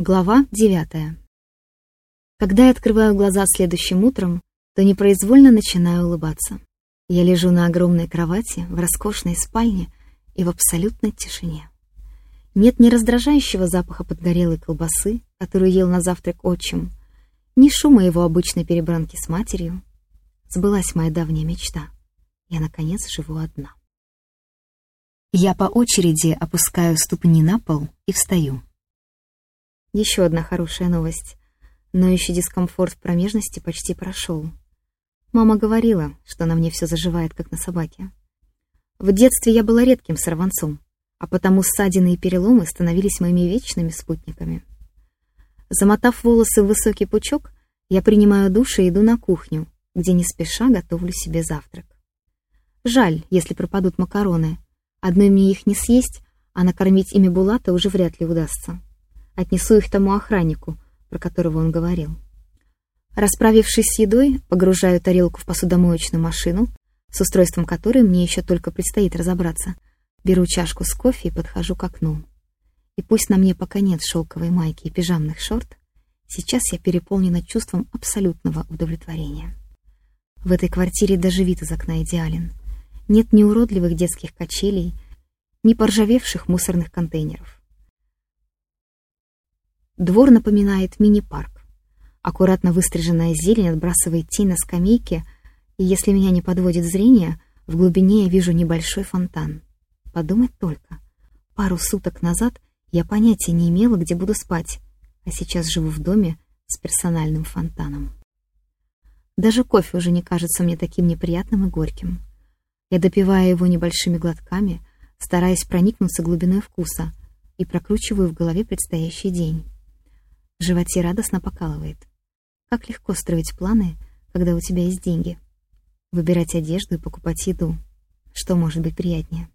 Глава девятая. Когда я открываю глаза следующим утром, то непроизвольно начинаю улыбаться. Я лежу на огромной кровати в роскошной спальне и в абсолютной тишине. Нет ни раздражающего запаха подгорелой колбасы, которую ел на завтрак отчим, ни шума его обычной перебранки с матерью. Сбылась моя давняя мечта. Я, наконец, живу одна. Я по очереди опускаю ступни на пол и встаю. Еще одна хорошая новость. Но еще дискомфорт в промежности почти прошел. Мама говорила, что на мне все заживает, как на собаке. В детстве я была редким сорванцом, а потому ссадины и переломы становились моими вечными спутниками. Замотав волосы в высокий пучок, я принимаю душ и иду на кухню, где не спеша готовлю себе завтрак. Жаль, если пропадут макароны. Одной мне их не съесть, а накормить ими Булата уже вряд ли удастся. Отнесу их тому охраннику, про которого он говорил. Расправившись с едой, погружаю тарелку в посудомоечную машину, с устройством которой мне еще только предстоит разобраться. Беру чашку с кофе и подхожу к окну. И пусть на мне пока нет шелковой майки и пижамных шорт, сейчас я переполнена чувством абсолютного удовлетворения. В этой квартире даже вид из окна идеален. Нет ни уродливых детских качелей, ни поржавевших мусорных контейнеров. Двор напоминает мини-парк. Аккуратно выстриженная зелень отбрасывает тень на скамейке, и если меня не подводит зрение, в глубине я вижу небольшой фонтан. Подумать только. Пару суток назад я понятия не имела, где буду спать, а сейчас живу в доме с персональным фонтаном. Даже кофе уже не кажется мне таким неприятным и горьким. Я допиваю его небольшими глотками, стараясь проникнуться глубиной вкуса, и прокручиваю в голове предстоящий день. В животе радостно покалывает. Как легко строить планы, когда у тебя есть деньги. Выбирать одежду и покупать еду. Что может быть приятнее?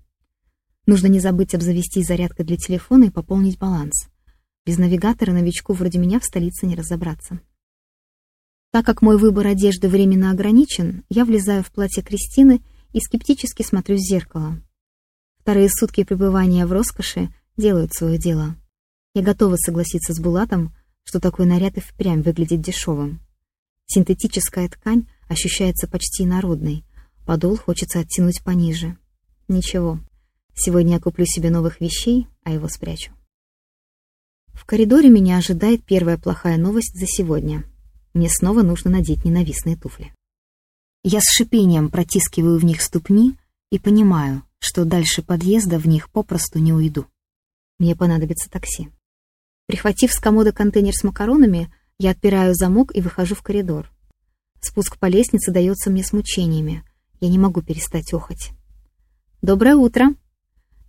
Нужно не забыть обзавестись зарядкой для телефона и пополнить баланс. Без навигатора новичку вроде меня в столице не разобраться. Так как мой выбор одежды временно ограничен, я влезаю в платье Кристины и скептически смотрю в зеркало. Вторые сутки пребывания в роскоши делают свое дело. Я готова согласиться с Булатом, что такой наряд и впрямь выглядит дешевым. Синтетическая ткань ощущается почти народной, подол хочется оттянуть пониже. Ничего, сегодня я куплю себе новых вещей, а его спрячу. В коридоре меня ожидает первая плохая новость за сегодня. Мне снова нужно надеть ненавистные туфли. Я с шипением протискиваю в них ступни и понимаю, что дальше подъезда в них попросту не уйду. Мне понадобится такси. Прихватив с комода контейнер с макаронами, я отпираю замок и выхожу в коридор. Спуск по лестнице дается мне с мучениями. Я не могу перестать охать. «Доброе утро!»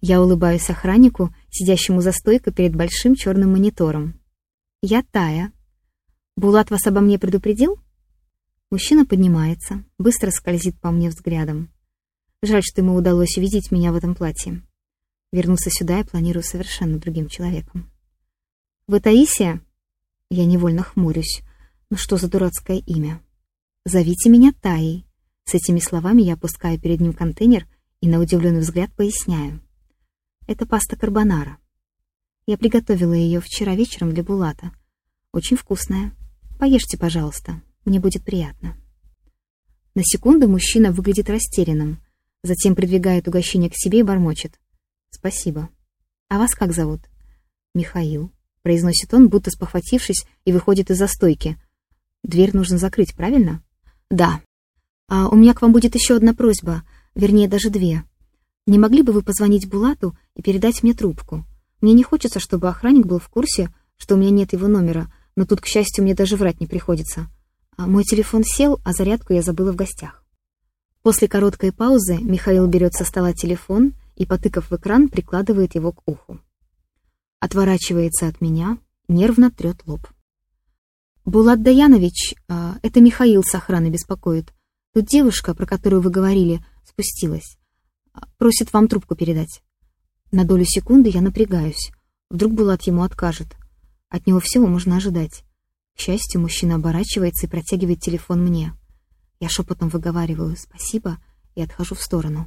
Я улыбаюсь охраннику, сидящему за стойкой перед большим черным монитором. «Я Тая. Булат вас обо мне предупредил?» Мужчина поднимается, быстро скользит по мне взглядом. Жаль, что ему удалось увидеть меня в этом платье. Вернуться сюда я планирую совершенно другим человеком. «Вы Таисия?» Я невольно хмурюсь. «Ну что за дурацкое имя?» «Зовите меня Таей». С этими словами я опускаю перед ним контейнер и на удивленный взгляд поясняю. «Это паста карбонара. Я приготовила ее вчера вечером для Булата. Очень вкусная. Поешьте, пожалуйста. Мне будет приятно». На секунду мужчина выглядит растерянным, затем придвигает угощение к себе и бормочет. «Спасибо. А вас как зовут?» «Михаил». — произносит он, будто спохватившись, и выходит из-за стойки. «Дверь нужно закрыть, правильно?» «Да. А у меня к вам будет еще одна просьба, вернее, даже две. Не могли бы вы позвонить Булату и передать мне трубку? Мне не хочется, чтобы охранник был в курсе, что у меня нет его номера, но тут, к счастью, мне даже врать не приходится. А мой телефон сел, а зарядку я забыла в гостях». После короткой паузы Михаил берет со стола телефон и, потыкав в экран, прикладывает его к уху отворачивается от меня, нервно трет лоб. «Булат Даянович, а, это Михаил с охраны беспокоит. Тут девушка, про которую вы говорили, спустилась. А, просит вам трубку передать». На долю секунды я напрягаюсь. Вдруг Булат ему откажет. От него всего можно ожидать. К счастью, мужчина оборачивается и протягивает телефон мне. Я шепотом выговариваю «спасибо» и отхожу в сторону.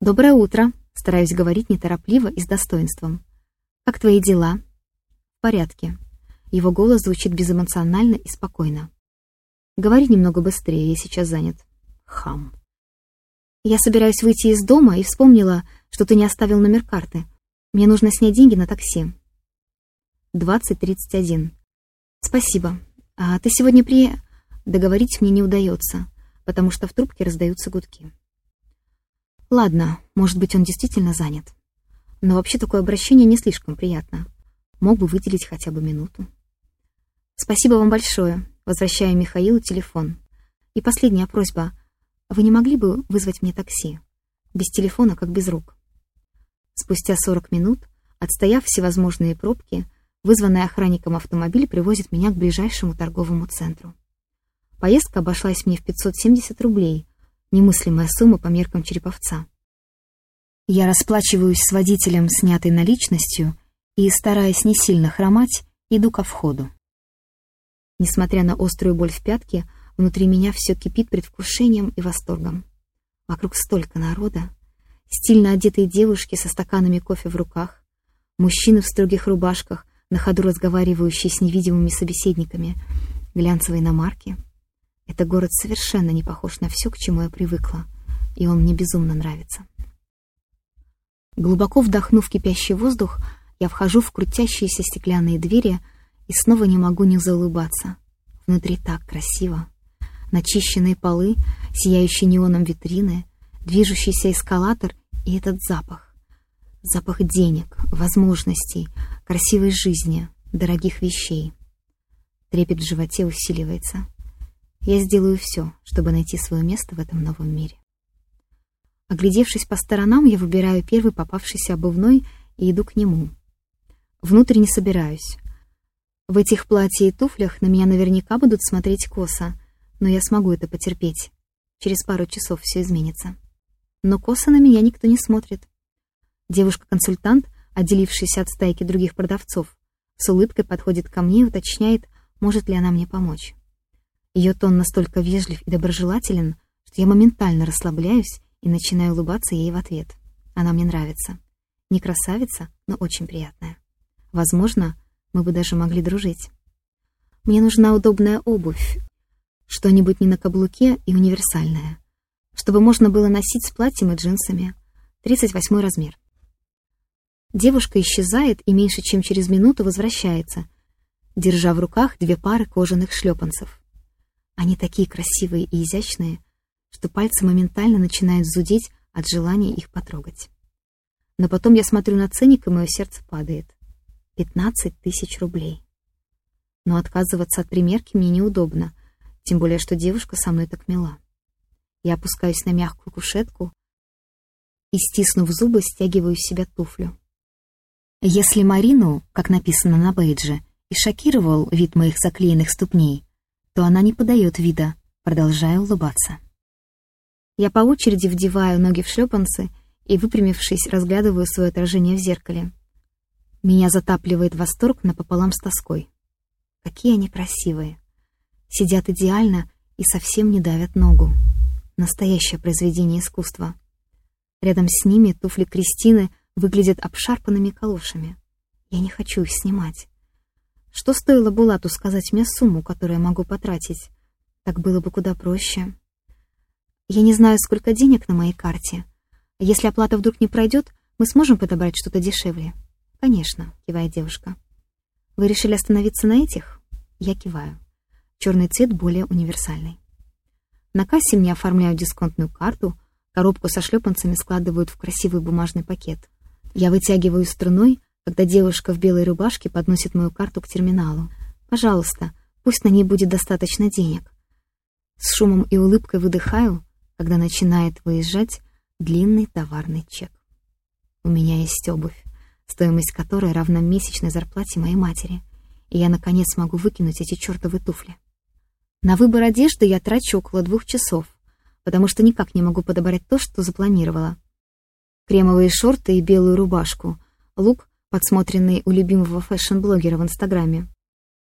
«Доброе утро!» Стараюсь говорить неторопливо и с достоинством. Как твои дела? «В порядке». Его голос звучит безэмоционально и спокойно. «Говори немного быстрее, я сейчас занят». Хам. «Я собираюсь выйти из дома и вспомнила, что ты не оставил номер карты. Мне нужно снять деньги на такси». 20.31. «Спасибо. А ты сегодня при...» Договорить мне не удается, потому что в трубке раздаются гудки. Ладно, может быть, он действительно занят. Но вообще такое обращение не слишком приятно. Мог бы выделить хотя бы минуту. Спасибо вам большое. Возвращаю Михаилу телефон. И последняя просьба. Вы не могли бы вызвать мне такси? Без телефона, как без рук. Спустя 40 минут, отстояв всевозможные пробки, вызванный охранником автомобиль привозит меня к ближайшему торговому центру. Поездка обошлась мне в 570 рублей, немыслимая сумма по меркам Череповца. Я расплачиваюсь с водителем, снятой наличностью, и, стараясь не сильно хромать, иду ко входу. Несмотря на острую боль в пятке, внутри меня все кипит предвкушением и восторгом. Вокруг столько народа. Стильно одетые девушки со стаканами кофе в руках, мужчины в строгих рубашках, на ходу разговаривающие с невидимыми собеседниками, глянцевые иномарки — это город совершенно не похож на все, к чему я привыкла, и он мне безумно нравится. Глубоко вдохнув кипящий воздух, я вхожу в крутящиеся стеклянные двери и снова не могу не заулыбаться. Внутри так красиво. Начищенные полы, сияющие неоном витрины, движущийся эскалатор и этот запах. Запах денег, возможностей, красивой жизни, дорогих вещей. Трепет в животе усиливается. Я сделаю все, чтобы найти свое место в этом новом мире. Оглядевшись по сторонам, я выбираю первый попавшийся обувной и иду к нему. Внутрь не собираюсь. В этих платье и туфлях на меня наверняка будут смотреть косо, но я смогу это потерпеть. Через пару часов все изменится. Но косо на меня никто не смотрит. Девушка-консультант, отделившаяся от стайки других продавцов, с улыбкой подходит ко мне и уточняет, может ли она мне помочь. Ее тон настолько вежлив и доброжелателен, что я моментально расслабляюсь и начинаю улыбаться ей в ответ. Она мне нравится. Не красавица, но очень приятная. Возможно, мы бы даже могли дружить. Мне нужна удобная обувь, что-нибудь не на каблуке и универсальное, чтобы можно было носить с платьем и джинсами. 38 размер. Девушка исчезает и меньше чем через минуту возвращается, держа в руках две пары кожаных шлепанцев. Они такие красивые и изящные, что пальцы моментально начинают зудеть от желания их потрогать. Но потом я смотрю на ценник, и мое сердце падает. 15 тысяч рублей. Но отказываться от примерки мне неудобно, тем более, что девушка со мной так мила. Я опускаюсь на мягкую кушетку и, стиснув зубы, стягиваю с себя туфлю. Если Марину, как написано на бейдже, и шокировал вид моих заклеенных ступней, то она не подает вида, продолжая улыбаться. Я по очереди вдеваю ноги в шлепанцы и, выпрямившись, разглядываю свое отражение в зеркале. Меня затапливает восторг напополам с тоской. Какие они красивые. Сидят идеально и совсем не давят ногу. Настоящее произведение искусства. Рядом с ними туфли Кристины выглядят обшарпанными калошами. Я не хочу их снимать. Что стоило Булату сказать мне сумму, которую я могу потратить? Так было бы куда проще. Я не знаю, сколько денег на моей карте. Если оплата вдруг не пройдет, мы сможем подобрать что-то дешевле. Конечно, кивает девушка. Вы решили остановиться на этих? Я киваю. Черный цвет более универсальный. На кассе мне оформляют дисконтную карту, коробку со шлепанцами складывают в красивый бумажный пакет. Я вытягиваю струной, когда девушка в белой рубашке подносит мою карту к терминалу. «Пожалуйста, пусть на ней будет достаточно денег». С шумом и улыбкой выдыхаю, когда начинает выезжать длинный товарный чек. У меня есть обувь, стоимость которой равна месячной зарплате моей матери, и я, наконец, могу выкинуть эти чертовы туфли. На выбор одежды я трачу около двух часов, потому что никак не могу подобрать то, что запланировала. Кремовые шорты и белую рубашку, лук подсмотренный у любимого фэшн-блогера в Инстаграме.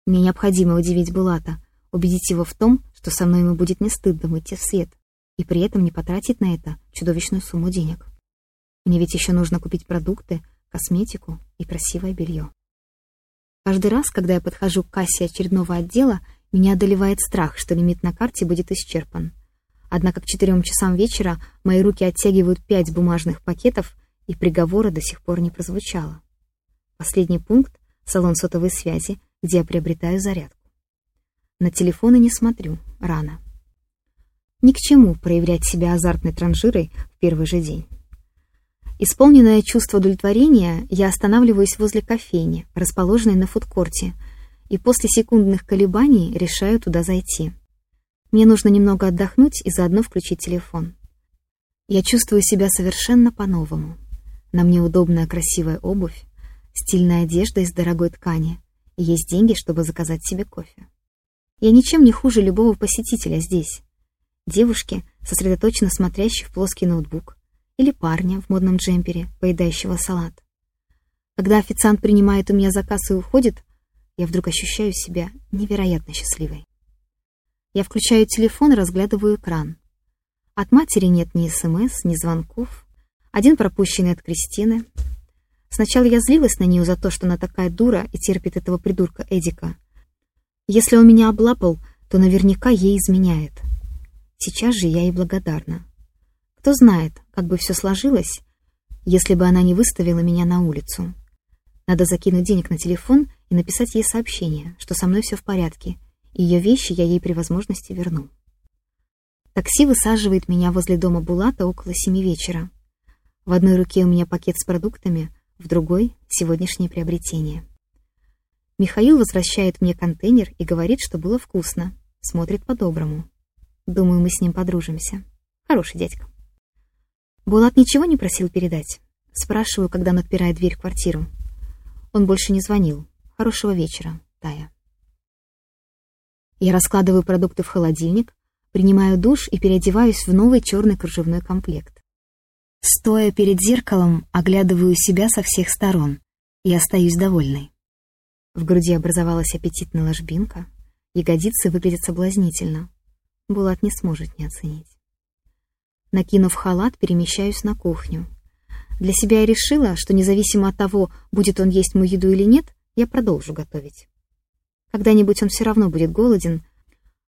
Мне необходимо удивить Булата, убедить его в том, что со мной ему будет не стыдно выйти в свет, и при этом не потратить на это чудовищную сумму денег. Мне ведь еще нужно купить продукты, косметику и красивое белье. Каждый раз, когда я подхожу к кассе очередного отдела, меня одолевает страх, что лимит на карте будет исчерпан. Однако к четырем часам вечера мои руки оттягивают пять бумажных пакетов, и приговора до сих пор не прозвучало. Последний пункт — салон сотовой связи, где я приобретаю зарядку. На телефоны не смотрю, рано. Ни к чему проявлять себя азартной транжирой в первый же день. Исполненное чувство удовлетворения, я останавливаюсь возле кофейни, расположенной на фудкорте, и после секундных колебаний решаю туда зайти. Мне нужно немного отдохнуть и заодно включить телефон. Я чувствую себя совершенно по-новому. На мне удобная красивая обувь, стильная одежда из дорогой ткани, и есть деньги, чтобы заказать себе кофе. Я ничем не хуже любого посетителя здесь. Девушки, сосредоточенно смотрящие в плоский ноутбук, или парня в модном джемпере, поедающего салат. Когда официант принимает у меня заказ и уходит, я вдруг ощущаю себя невероятно счастливой. Я включаю телефон и разглядываю экран. От матери нет ни СМС, ни звонков. Один пропущенный от Кристины. Сначала я злилась на нее за то, что она такая дура и терпит этого придурка Эдика. Если он меня облапал, то наверняка ей изменяет. Сейчас же я ей благодарна. Кто знает, как бы все сложилось, если бы она не выставила меня на улицу. Надо закинуть денег на телефон и написать ей сообщение, что со мной все в порядке, и ее вещи я ей при возможности верну. Такси высаживает меня возле дома Булата около семи вечера. В одной руке у меня пакет с продуктами, в другой — сегодняшнее приобретение. Михаил возвращает мне контейнер и говорит, что было вкусно. Смотрит по-доброму. Думаю, мы с ним подружимся. Хороший дядька. Булат ничего не просил передать? Спрашиваю, когда он отпирает дверь в квартиру. Он больше не звонил. Хорошего вечера, Тая. Я раскладываю продукты в холодильник, принимаю душ и переодеваюсь в новый черный кружевной комплект. Стоя перед зеркалом, оглядываю себя со всех сторон и остаюсь довольной. В груди образовалась аппетитная ложбинка, ягодицы выглядят соблазнительно. Булат не сможет не оценить. Накинув халат, перемещаюсь на кухню. Для себя я решила, что независимо от того, будет он есть мою еду или нет, я продолжу готовить. Когда-нибудь он все равно будет голоден,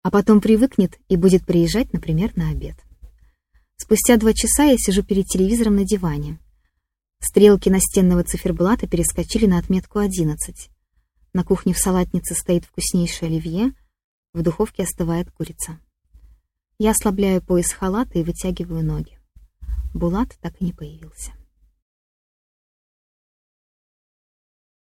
а потом привыкнет и будет приезжать, например, на обед. Спустя два часа я сижу перед телевизором на диване. Стрелки настенного циферблата перескочили на отметку 11. На кухне в салатнице стоит вкуснейшее оливье, в духовке остывает курица. Я ослабляю пояс халата и вытягиваю ноги. Булат так и не появился.